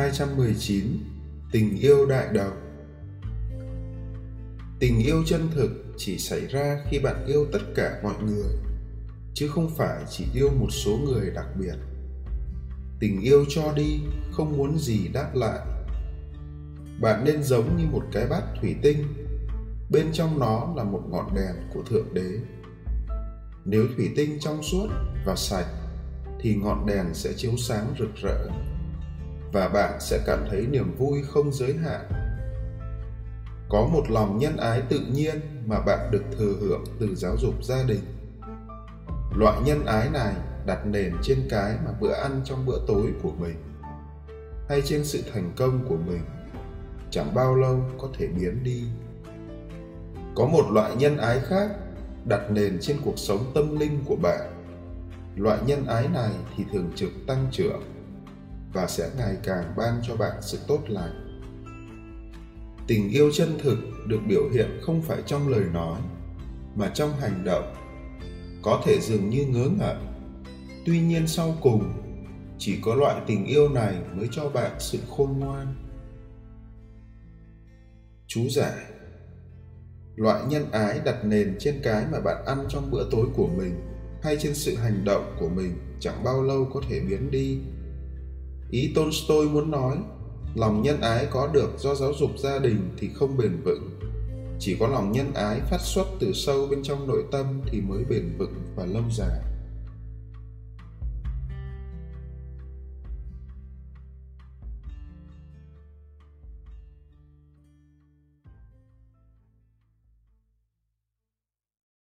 219 Tình yêu đại đồng. Tình yêu chân thực chỉ xảy ra khi bạn yêu tất cả mọi người, chứ không phải chỉ yêu một số người đặc biệt. Tình yêu cho đi, không muốn gì đáp lại. Bạn nên giống như một cái bát thủy tinh, bên trong nó là một ngọn đèn của Thượng Đế. Nếu thủy tinh trong suốt và sạch, thì ngọn đèn sẽ chiếu sáng rực rỡ và bạn sẽ cảm thấy niềm vui không giới hạn. Có một lòng nhân ái tự nhiên mà bạn được thừa hưởng từ giáo dục gia đình. Loại nhân ái này đặt nền trên cái mà bữa ăn trong bữa tối của mình hay trên sự thành công của mình chẳng bao lâu có thể biến đi. Có một loại nhân ái khác đặt nền trên cuộc sống tâm linh của bạn. Loại nhân ái này thì thường trực tăng trưởng và sẽ ngày càng ban cho bạn sự tốt lành. Tình yêu chân thực được biểu hiện không phải trong lời nói, mà trong hành động, có thể dường như ngớ ngẩn. Tuy nhiên sau cùng, chỉ có loại tình yêu này mới cho bạn sự khôn ngoan. Chú giải loại nhân ái đặt nền trên cái mà bạn ăn trong bữa tối của mình hay trên sự hành động của mình chẳng bao lâu có thể biến đi ý tolstoy muốn nói, lòng nhân ái có được do giáo dục gia đình thì không bền vững. Chỉ có lòng nhân ái phát xuất từ sâu bên trong nội tâm thì mới bền vững và lâu dài.